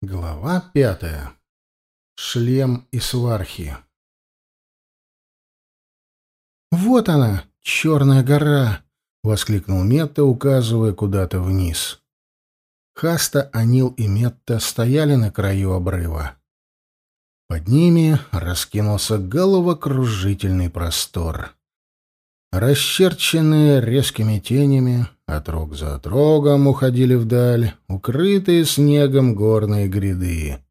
Глава пятая. Шлем и свархи. «Вот она, черная гора!» — воскликнул Метта, указывая куда-то вниз. Хаста, Анил и Метта стояли на краю обрыва. Под ними раскинулся головокружительный простор. Расчерченные резкими тенями, Отрог за отрогом уходили вдаль, укрытые снегом горные гряды.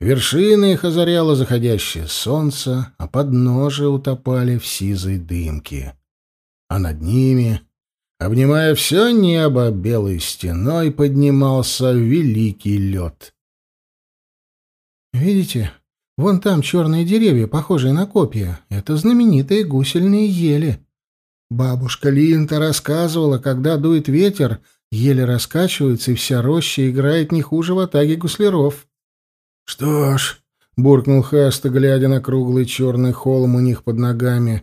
Вершины их озаряло заходящее солнце, а подножия утопали в сизой дымке. А над ними, обнимая все небо белой стеной, поднимался великий лед. «Видите, вон там черные деревья, похожие на копья. Это знаменитые гусельные ели», Бабушка Линта рассказывала, когда дует ветер, еле раскачивается, и вся роща играет не хуже в атаге гусляров. — Что ж, — буркнул Хаста, глядя на круглый черный холм у них под ногами,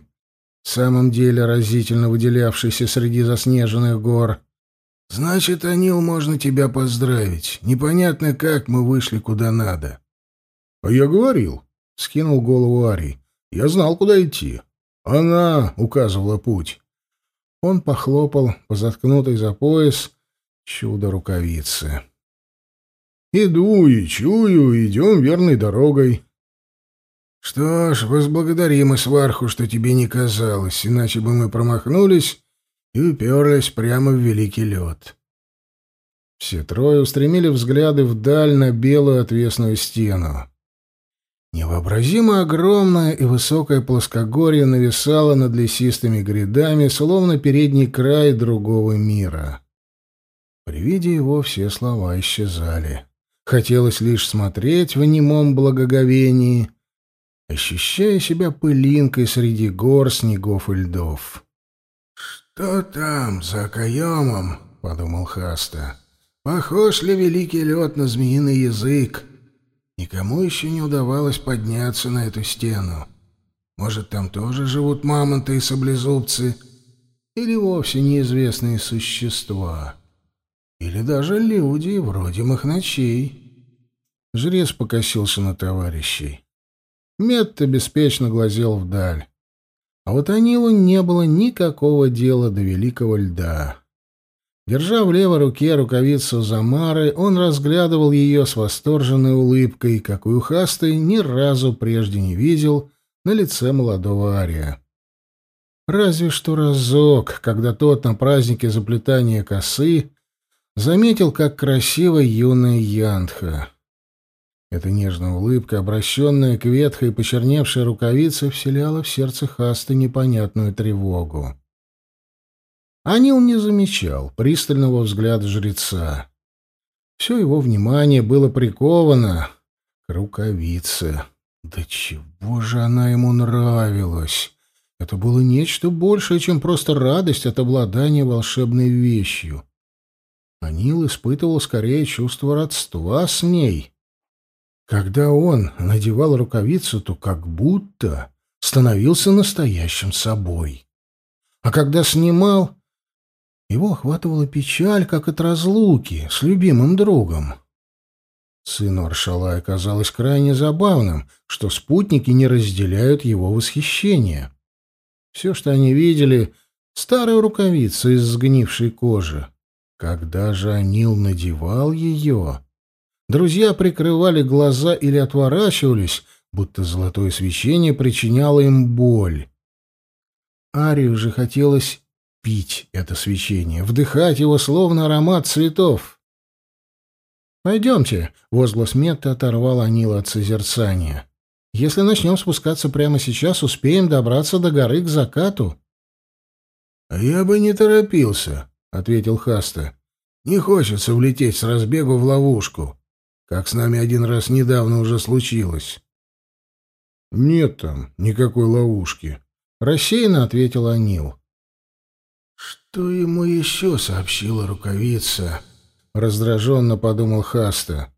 в самом деле разительно выделявшийся среди заснеженных гор. — Значит, Анил, можно тебя поздравить. Непонятно, как мы вышли куда надо. — А я говорил, — скинул голову Арий. — Я знал, куда идти. — «Она!» — указывала путь. Он похлопал по заткнутой за пояс чудо рукавицы. «Иду и чую, идем верной дорогой». «Что ж, возблагодарим мы сварху, что тебе не казалось, иначе бы мы промахнулись и уперлись прямо в великий лед». Все трое устремили взгляды вдаль на белую отвесную стену. Невообразимо огромное и высокое плоскогорье нависало над лесистыми грядами, словно передний край другого мира. При виде его все слова исчезали. Хотелось лишь смотреть в немом благоговении, ощущая себя пылинкой среди гор, снегов и льдов. «Что там, за каемом?» — подумал Хаста. «Похож ли великий лед на змеиный язык?» Никому еще не удавалось подняться на эту стену. Может, там тоже живут мамонты и саблезубцы, или вовсе неизвестные существа, или даже люди вроде мохначей. Жрец покосился на товарищей. Метта беспечно глазел вдаль. А вот Анилу не было никакого дела до великого льда. Держа в левой руке рукавицу Замары, он разглядывал ее с восторженной улыбкой, какую Хастый ни разу прежде не видел на лице молодого Ария. Разве что разок, когда тот на празднике заплетания косы заметил, как красиво юная Янтха. Эта нежная улыбка, обращенная к ветхой и почерневшей рукавице, вселяла в сердце Хасты непонятную тревогу. Анил не замечал пристального взгляда жреца. Все его внимание было приковано к рукавице. Да чего же она ему нравилась? Это было нечто большее, чем просто радость от обладания волшебной вещью. Анил испытывал скорее чувство родства с ней. Когда он надевал рукавицу, то как будто становился настоящим собой. А когда снимал, его охватывала печаль, как от разлуки с любимым другом. Сыну Аршалая казалось крайне забавным, что спутники не разделяют его восхищения. Все, что они видели, — старая рукавица из сгнившей кожи. Когда же Анил надевал ее, друзья прикрывали глаза или отворачивались, будто золотое свечение причиняло им боль. Арию же хотелось пить это свечение, вдыхать его словно аромат цветов. «Пойдемте», — возглас Метта оторвал Анила от созерцания. «Если начнем спускаться прямо сейчас, успеем добраться до горы к закату». «Я бы не торопился», — ответил Хаста. «Не хочется влететь с разбегу в ловушку, как с нами один раз недавно уже случилось». «Нет там никакой ловушки», — рассеянно ответил Анил. «Что ему еще сообщила рукавица?» — раздраженно подумал Хаста.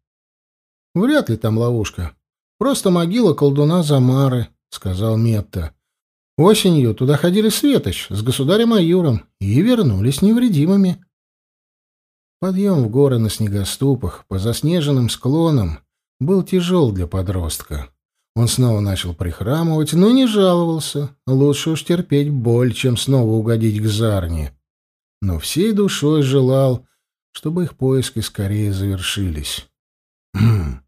«Вряд ли там ловушка. Просто могила колдуна Замары», — сказал Метта. «Осенью туда ходили Светоч с государем Аюром и вернулись невредимыми». Подъем в горы на снегоступах по заснеженным склонам был тяжел для подростка. Он снова начал прихрамывать, но не жаловался. Лучше уж терпеть боль, чем снова угодить к Зарне но всей душой желал, чтобы их поиски скорее завершились. «Хм,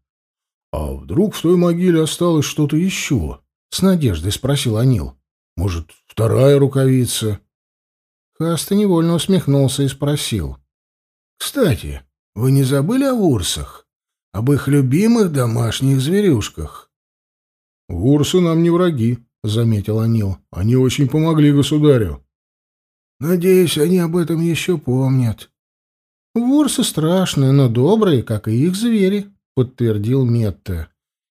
а вдруг в той могиле осталось что-то еще?» — с надеждой спросил Анил. «Может, вторая рукавица?» Хаста невольно усмехнулся и спросил. «Кстати, вы не забыли о вурсах? Об их любимых домашних зверюшках?» «Вурсы нам не враги», — заметил Анил. «Они очень помогли государю». Надеюсь, они об этом еще помнят. Ворсы страшные, но добрые, как и их звери, — подтвердил Метта.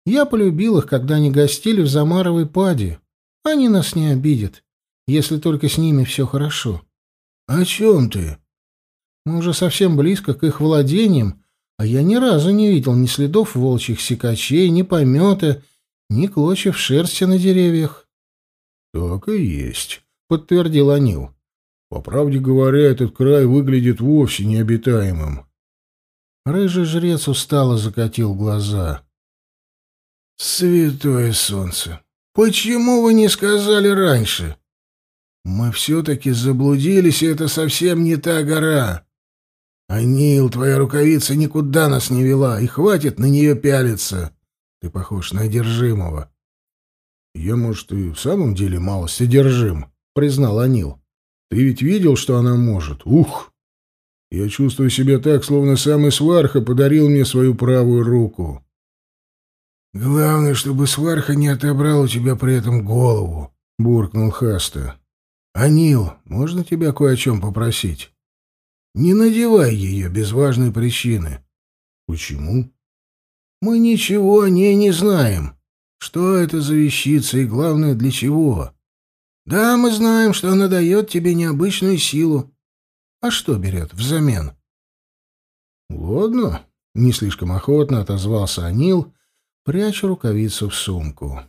Я полюбил их, когда они гостили в Замаровой паде. Они нас не обидят, если только с ними все хорошо. — О чем ты? — Мы уже совсем близко к их владениям, а я ни разу не видел ни следов волчьих сикачей, ни помета, ни клочев шерсти на деревьях. — Так и есть, — подтвердил Анил. По правде говоря, этот край выглядит вовсе необитаемым. Рыжий жрец устало закатил глаза. «Святое солнце! Почему вы не сказали раньше? Мы все-таки заблудились, и это совсем не та гора. Анил, твоя рукавица никуда нас не вела, и хватит на нее пялиться. Ты похож на одержимого». «Я, может, и в самом деле малость одержим», — признал Анил. Ты ведь видел, что она может? Ух! Я чувствую себя так, словно сам Исварха подарил мне свою правую руку. Главное, чтобы Сварха не отобрал у тебя при этом голову, — буркнул Хаста. «Анил, можно тебя кое о чем попросить?» «Не надевай ее без важной причины». «Почему?» «Мы ничего о ней не знаем. Что это за вещица и, главное, для чего? Да, мы знаем, что она дает тебе необычную силу. А что берет взамен? Ладно, не слишком охотно отозвался Анил, пряча рукавицу в сумку.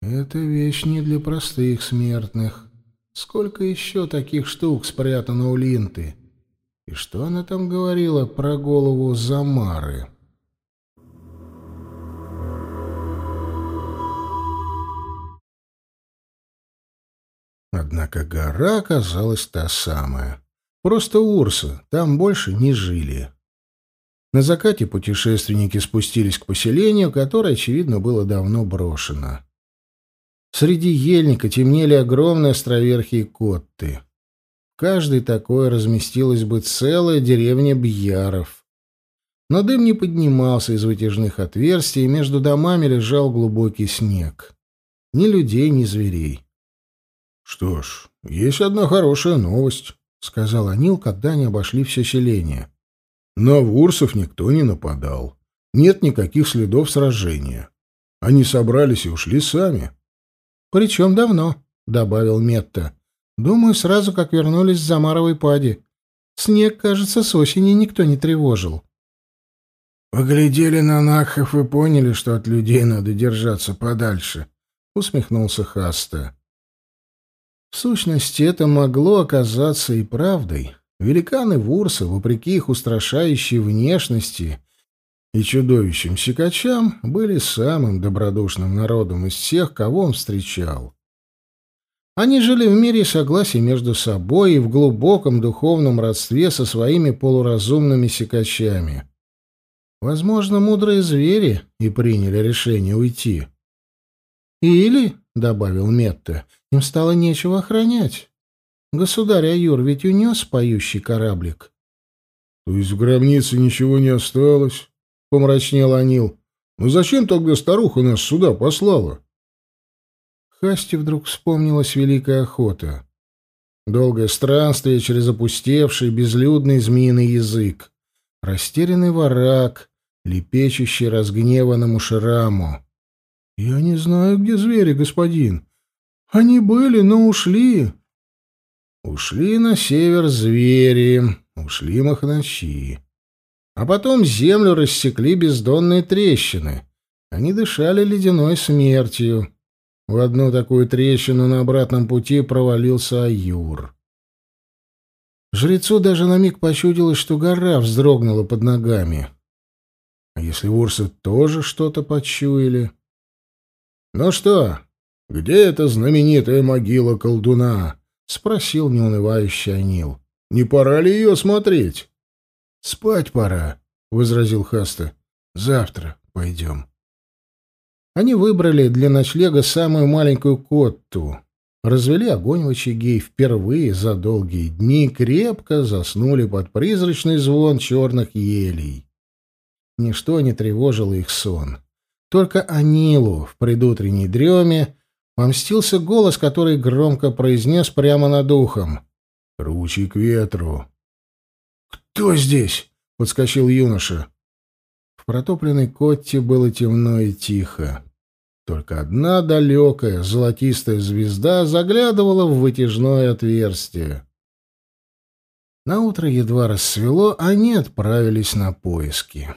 Это вещь не для простых смертных. Сколько еще таких штук спрятано у Линты? И что она там говорила про голову Замары? — Однако гора оказалась та самая. Просто Урса, там больше не жили. На закате путешественники спустились к поселению, которое, очевидно, было давно брошено. Среди ельника темнели огромные островерхи котты. В каждой такой разместилась бы целая деревня бьяров. Но дым не поднимался из вытяжных отверстий, и между домами лежал глубокий снег. Ни людей, ни зверей. «Что ж, есть одна хорошая новость», — сказал Анил, когда они обошли все селение. «На вурсов никто не нападал. Нет никаких следов сражения. Они собрались и ушли сами». «Причем давно», — добавил Метта. «Думаю, сразу как вернулись с Замаровой пади. Снег, кажется, с осени никто не тревожил». «Поглядели на Нахов и поняли, что от людей надо держаться подальше», — усмехнулся Хаста. В сущности, это могло оказаться и правдой. Великаны Вурса, вопреки их устрашающей внешности и чудовищным сикачам, были самым добродушным народом из всех, кого он встречал. Они жили в мире и согласии между собой и в глубоком духовном родстве со своими полуразумными сикачами. Возможно, мудрые звери и приняли решение уйти. «Или», — добавил Метта, — им стало нечего охранять. Государь Аюр ведь унес поющий кораблик. — То есть в гробнице ничего не осталось? — помрачнел Анил. — Ну зачем тогда старуха нас сюда послала? Касте вдруг вспомнилась великая охота. Долгое странствие через опустевший, безлюдный змеиный язык. Растерянный ворак, лепечущий разгневанному шраму. «Я не знаю, где звери, господин. Они были, но ушли. Ушли на север звери, ушли мохначи. А потом землю рассекли бездонные трещины. Они дышали ледяной смертью. В одну такую трещину на обратном пути провалился Аюр. Жрецу даже на миг почудилось, что гора вздрогнула под ногами. А если урсы тоже что-то почуяли? — Ну что, «Где эта знаменитая могила колдуна?» — спросил неунывающий Анил. «Не пора ли ее смотреть?» «Спать пора», — возразил Хаста. «Завтра пойдем». Они выбрали для ночлега самую маленькую котту. Развели огонь в очаге и впервые за долгие дни крепко заснули под призрачный звон черных елей. Ничто не тревожило их сон. Только Анилу в предутренней дреме Помстился голос, который громко произнес прямо над ухом. «Круче к ветру!» «Кто здесь?» — подскочил юноша. В протопленной котте было темно и тихо. Только одна далекая золотистая звезда заглядывала в вытяжное отверстие. Наутро едва рассвело, а они отправились на поиски.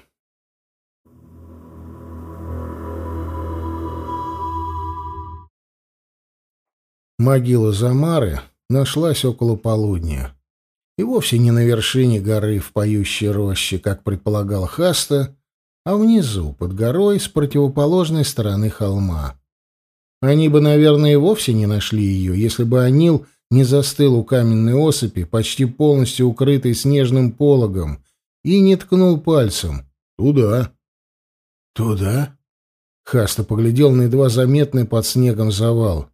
Могила Замары нашлась около полудня. И вовсе не на вершине горы в поющей роще, как предполагал Хаста, а внизу, под горой, с противоположной стороны холма. Они бы, наверное, и вовсе не нашли ее, если бы Анил не застыл у каменной осыпи, почти полностью укрытой снежным пологом, и не ткнул пальцем. «Туда!» «Туда?» Хаста поглядел на едва заметный под снегом завал.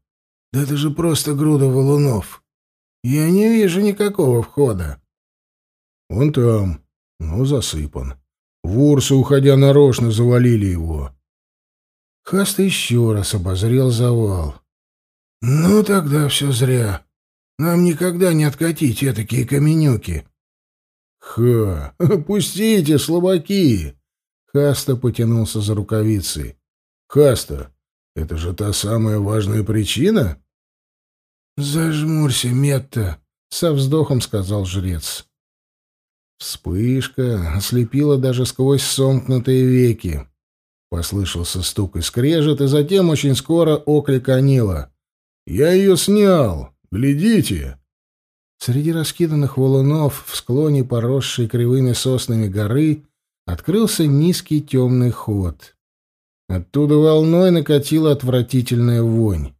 Да это же просто груда валунов. Я не вижу никакого входа. Он там, но засыпан. Вурсы, уходя нарочно, завалили его. Хаста еще раз обозрел завал. «Ну, тогда все зря. Нам никогда не откатить этакие каменюки». «Ха! Пустите, слабаки!» Хаста потянулся за рукавицей. «Хаста, это же та самая важная причина? Зажмурься, Метта, со вздохом сказал жрец. Вспышка ослепила даже сквозь сомкнутые веки. Послышался стук и скрежет, и затем очень скоро оклик Анила. «Я ее снял! Глядите!» Среди раскиданных валунов в склоне поросшей кривыми соснами горы открылся низкий темный ход. Оттуда волной накатила отвратительная вонь.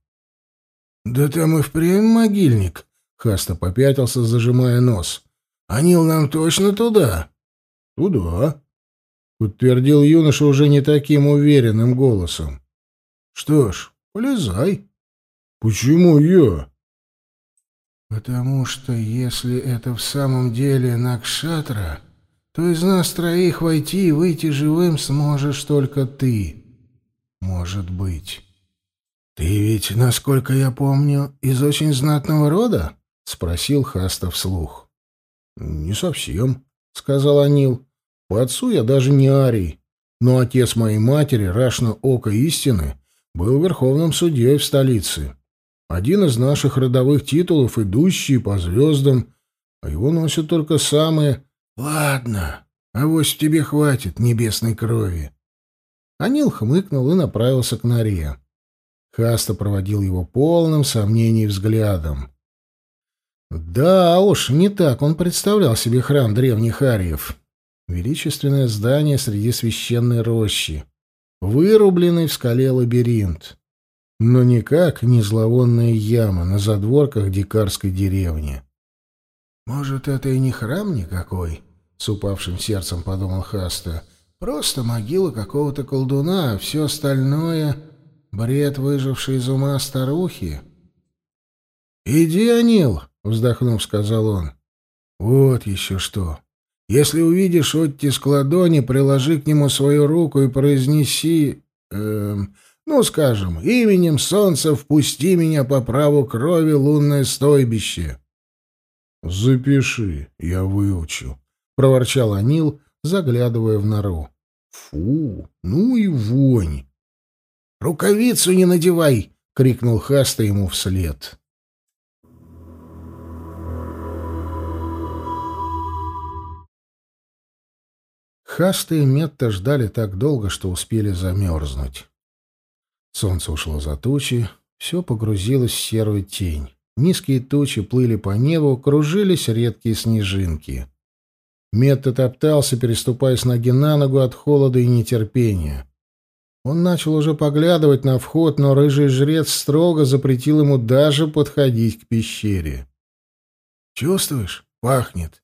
«Да там и впрямь могильник!» — Хаста попятился, зажимая нос. «Анил нам точно туда?» «Туда!» — подтвердил юноша уже не таким уверенным голосом. «Что ж, полезай!» «Почему я?» «Потому что если это в самом деле Накшатра, то из нас троих войти и выйти живым сможешь только ты. Может быть. Ты ведь, насколько я помню, из очень знатного рода? спросил Хаста вслух. Не совсем, сказал Анил. По отцу я даже не арий, но отец моей матери, Рашна Ока Истины, был верховным судьей в столице. Один из наших родовых титулов, идущий по звездам, а его носят только самые... Ладно, а авось тебе хватит небесной крови. Анил хмыкнул и направился к норе. Хаста проводил его полным сомнений взглядом. Да уж, не так он представлял себе храм древних ариев. Величественное здание среди священной рощи, вырубленный в скале лабиринт, но никак не зловонная яма на задворках дикарской деревни. «Может, это и не храм никакой?» — с упавшим сердцем подумал Хаста — Просто могила какого-то колдуна, а все остальное — бред выжившей из ума старухи. «Иди, Анил!» — вздохнув, сказал он. «Вот еще что! Если увидишь оттиск ладони, приложи к нему свою руку и произнеси... Эм, ну, скажем, именем солнца впусти меня по праву крови лунное стойбище». «Запиши, я выучу», — проворчал Анил, заглядывая в нору. Фу, ну и вонь! «Рукавицу не надевай!» — крикнул Хаста ему вслед. Хаста и Метта ждали так долго, что успели замерзнуть. Солнце ушло за тучи, все погрузилось в серую тень. Низкие тучи плыли по небу, кружились редкие снежинки. Метта топтался, переступая с ноги на ногу от холода и нетерпения. Он начал уже поглядывать на вход, но рыжий жрец строго запретил ему даже подходить к пещере. «Чувствуешь? Пахнет.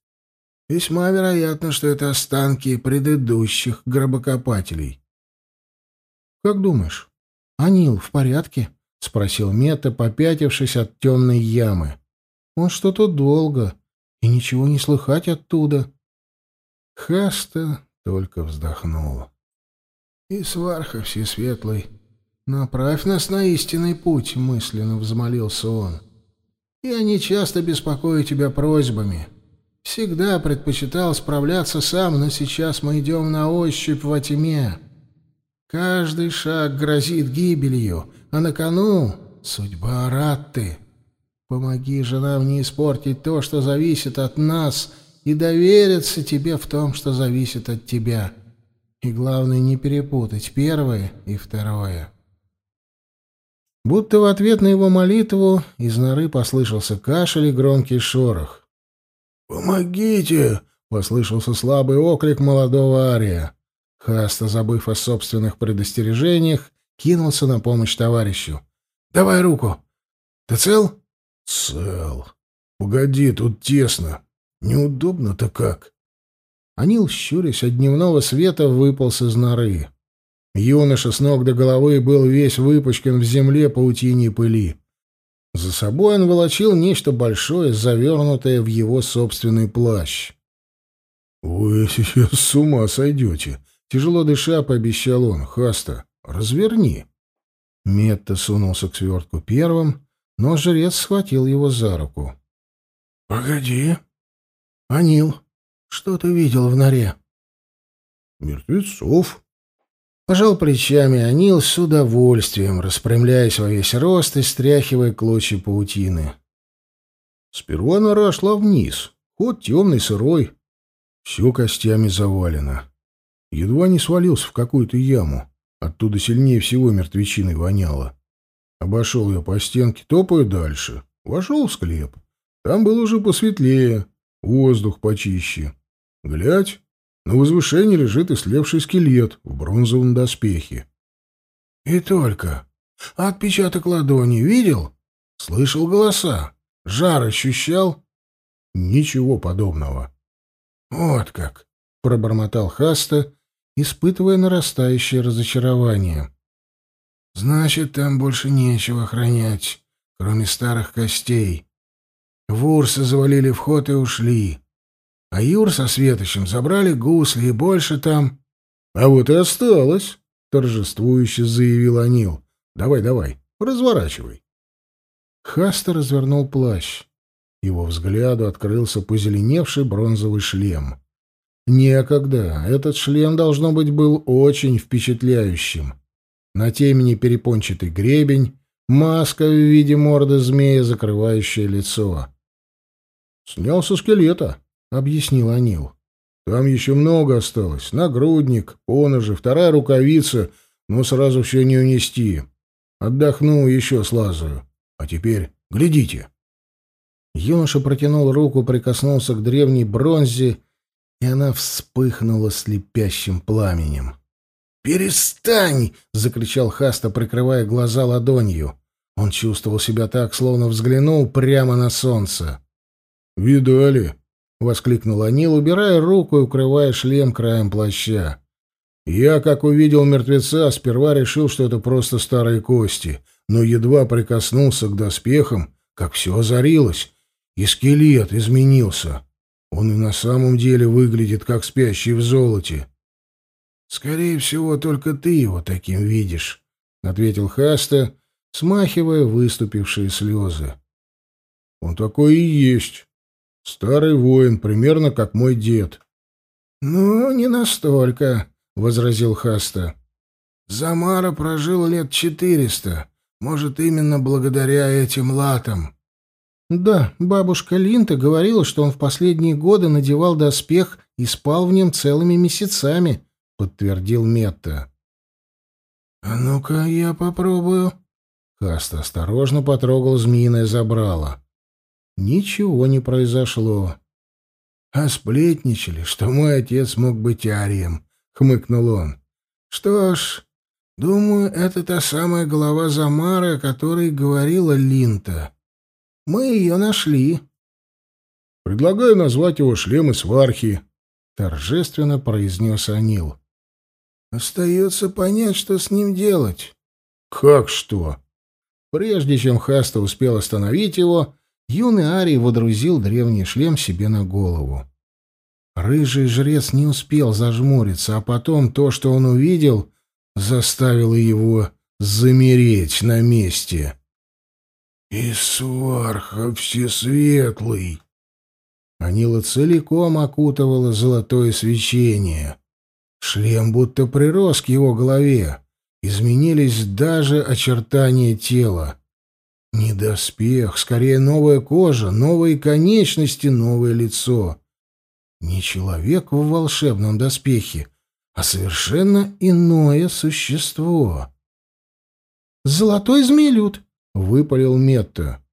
Весьма вероятно, что это останки предыдущих гробокопателей». «Как думаешь, Анил в порядке?» — спросил Мета, попятившись от темной ямы. «Он что-то долго, и ничего не слыхать оттуда». Хаста только вздохнула. «И сварха всесветлый, направь нас на истинный путь», — мысленно взмолился он. «Я не часто беспокою тебя просьбами. Всегда предпочитал справляться сам, но сейчас мы идем на ощупь во тьме. Каждый шаг грозит гибелью, а на кону — судьба Ратты. Помоги же нам не испортить то, что зависит от нас», — и доверятся тебе в том, что зависит от тебя. И главное, не перепутать первое и второе. Будто в ответ на его молитву из норы послышался кашель и громкий шорох. «Помогите!» — послышался слабый оклик молодого Ария. Хаста, забыв о собственных предостережениях, кинулся на помощь товарищу. «Давай руку!» «Ты цел?» «Цел. Погоди, тут тесно. Неудобно-то как. Анил, щурясь от дневного света, выполз из норы. Юноша с ног до головы был весь выпачкан в земле паутине пыли. За собой он волочил нечто большое, завернутое в его собственный плащ. «Вы сейчас с ума сойдете!» — тяжело дыша пообещал он. «Хаста, разверни!» Метта сунулся к свертку первым, но жрец схватил его за руку. «Погоди!» Анил, что ты видел в норе? Мертвецов. Пожал плечами Анил с удовольствием, распрямляясь во весь рост и стряхивая клочья паутины. Сперва нора шла вниз, ход темный, сырой. Все костями завалено. Едва не свалился в какую-то яму. Оттуда сильнее всего мертвечиной воняло. Обошел я по стенке, топаю дальше. Вошел в склеп. Там было уже посветлее воздух почище. Глядь, на возвышении лежит ислевший скелет в бронзовом доспехе. И только. Отпечаток ладони видел? Слышал голоса? Жар ощущал? Ничего подобного. Вот как, пробормотал Хаста, испытывая нарастающее разочарование. Значит, там больше нечего хранять, кроме старых костей. В Урса завалили вход и ушли. А Юр со Светочем забрали гусли, и больше там... — А вот и осталось, — торжествующе заявил Анил. — Давай, давай, разворачивай. Хаста развернул плащ. Его взгляду открылся позеленевший бронзовый шлем. Некогда. Этот шлем, должно быть, был очень впечатляющим. На темени перепончатый гребень, маска в виде морды змея, закрывающая лицо. «Снял со скелета», — объяснил Анил. «Там еще много осталось. Нагрудник, поножи, вторая рукавица, но сразу все не унести. Отдохнул еще слазаю. А теперь глядите». Юноша протянул руку, прикоснулся к древней бронзе, и она вспыхнула слепящим пламенем. «Перестань!» — закричал Хаста, прикрывая глаза ладонью. Он чувствовал себя так, словно взглянул прямо на солнце. «Видали?» — воскликнул Анил, убирая руку и укрывая шлем краем плаща. «Я, как увидел мертвеца, сперва решил, что это просто старые кости, но едва прикоснулся к доспехам, как все озарилось, и скелет изменился. Он и на самом деле выглядит, как спящий в золоте». «Скорее всего, только ты его таким видишь», — ответил Хаста, смахивая выступившие слезы. «Он такой и есть». Старый воин, примерно как мой дед. «Ну, не настолько», — возразил Хаста. «Замара прожил лет четыреста. Может, именно благодаря этим латам». «Да, бабушка Линта говорила, что он в последние годы надевал доспех и спал в нем целыми месяцами», — подтвердил Метта. «А ну-ка, я попробую». Хаста осторожно потрогал змеиное забрало. Ничего не произошло. — А сплетничали, что мой отец мог быть арием, — хмыкнул он. — Что ж, думаю, это та самая голова Замара, о которой говорила Линта. Мы ее нашли. — Предлагаю назвать его шлем из Вархи. — торжественно произнес Анил. — Остается понять, что с ним делать. — Как что? Прежде чем Хаста успел остановить его, — юный Арий водрузил древний шлем себе на голову. Рыжий жрец не успел зажмуриться, а потом то, что он увидел, заставило его замереть на месте. «Исуарха Всесветлый!» Анила целиком окутывала золотое свечение. Шлем будто прирос к его голове. Изменились даже очертания тела. Не доспех, скорее новая кожа, новые конечности, новое лицо. Не человек в волшебном доспехе, а совершенно иное существо. «Золотой змеилют!» — выпалил Метта.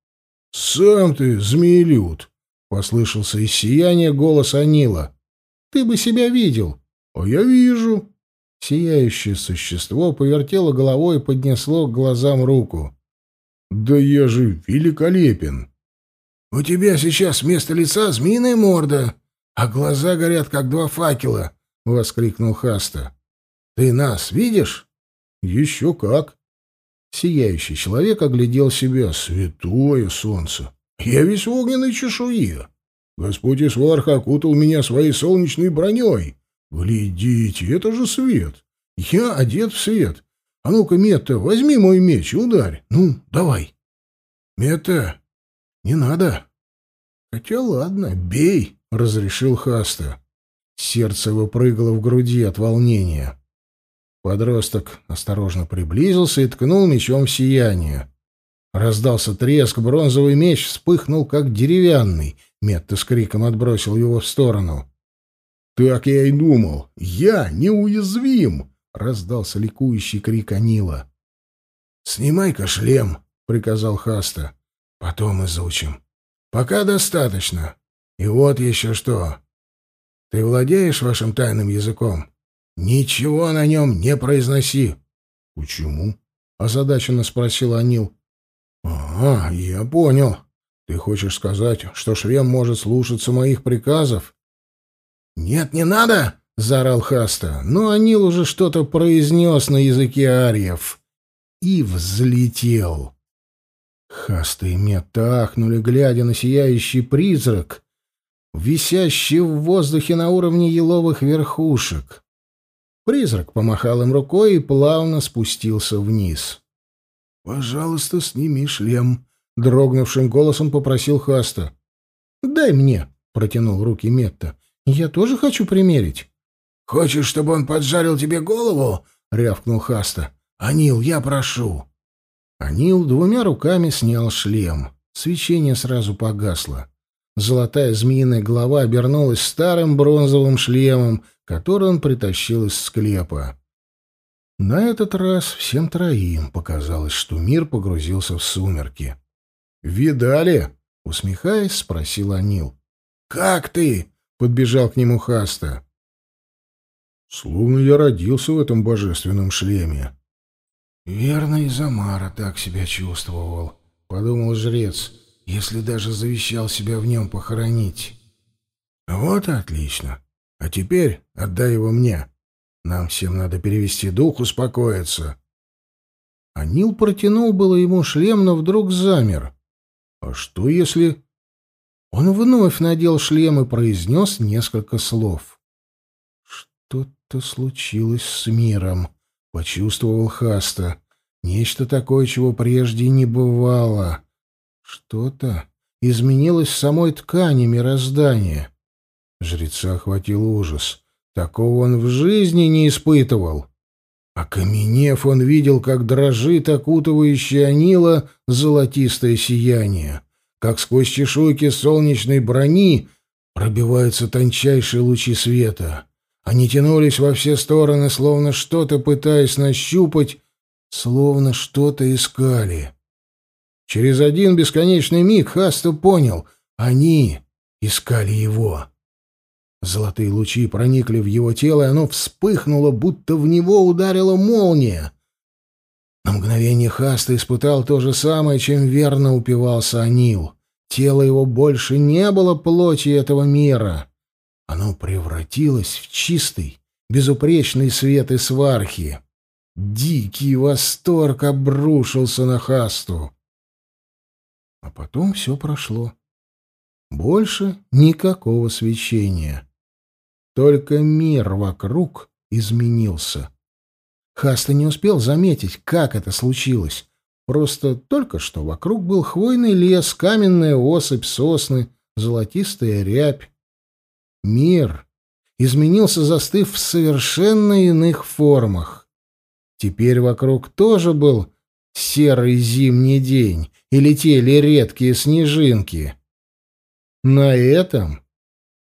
«Сам ты змеилют!» — послышался из сияния голос Анила. «Ты бы себя видел!» «А я вижу!» Сияющее существо повертело головой и поднесло к глазам руку. «Да я же великолепен!» «У тебя сейчас вместо лица змеиная морда, а глаза горят, как два факела!» — воскликнул Хаста. «Ты нас видишь?» «Еще как!» Сияющий человек оглядел себя. «Святое солнце! Я весь в огненной чешуе! Господь Исварха окутал меня своей солнечной броней! Глядите, это же свет! Я одет в свет! А ну-ка, Мета, возьми мой меч и ударь. Ну, давай. Мета, не надо. Хотя ладно, бей, разрешил Хаста. Сердце выпрыгало в груди от волнения. Подросток осторожно приблизился и ткнул мечом в сияние. Раздался треск, бронзовый меч вспыхнул, как деревянный. Метта с криком отбросил его в сторону. «Так я и думал. Я неуязвим!» — раздался ликующий крик Анила. «Снимай-ка шлем!» — приказал Хаста. «Потом изучим. Пока достаточно. И вот еще что. Ты владеешь вашим тайным языком? Ничего на нем не произноси!» «Почему?» — озадаченно спросил Анил. А, я понял. Ты хочешь сказать, что шлем может слушаться моих приказов?» «Нет, не надо!» — заорал Хаста, но Анил уже что-то произнес на языке арьев и взлетел. Хаста и Метта ахнули, глядя на сияющий призрак, висящий в воздухе на уровне еловых верхушек. Призрак помахал им рукой и плавно спустился вниз. — Пожалуйста, сними шлем, — дрогнувшим голосом попросил Хаста. — Дай мне, — протянул руки Метта. — Я тоже хочу примерить. «Хочешь, чтобы он поджарил тебе голову?» — рявкнул Хаста. «Анил, я прошу!» Анил двумя руками снял шлем. Свечение сразу погасло. Золотая змеиная голова обернулась старым бронзовым шлемом, который он притащил из склепа. На этот раз всем троим показалось, что мир погрузился в сумерки. «Видали?» — усмехаясь, спросил Анил. «Как ты?» — подбежал к нему Хаста. Словно я родился в этом божественном шлеме. «Верно, и Замара так себя чувствовал», — подумал жрец, «если даже завещал себя в нем похоронить». «Вот отлично. А теперь отдай его мне. Нам всем надо перевести дух, успокоиться». Анил протянул было ему шлем, но вдруг замер. «А что если...» Он вновь надел шлем и произнес несколько слов что-то случилось с миром, почувствовал Хаста. Нечто такое, чего прежде не бывало. Что-то изменилось в самой ткани мироздания. Жреца охватил ужас. Такого он в жизни не испытывал. Окаменев, он видел, как дрожит окутывающее Анила золотистое сияние, как сквозь чешуйки солнечной брони пробиваются тончайшие лучи света. Они тянулись во все стороны, словно что-то пытаясь нащупать, словно что-то искали. Через один бесконечный миг Хасту понял — они искали его. Золотые лучи проникли в его тело, и оно вспыхнуло, будто в него ударила молния. На мгновение Хаста испытал то же самое, чем верно упивался Анил. Тело его больше не было плоти этого мира. Оно превратилось в чистый, безупречный свет из свархи. Дикий восторг обрушился на Хасту. А потом все прошло. Больше никакого свечения. Только мир вокруг изменился. Хаста не успел заметить, как это случилось. Просто только что вокруг был хвойный лес, каменная осыпь, сосны, золотистая рябь. Мир изменился, застыв в совершенно иных формах. Теперь вокруг тоже был серый зимний день, и летели редкие снежинки. На этом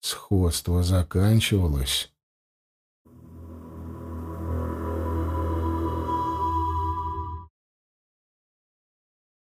сходство заканчивалось.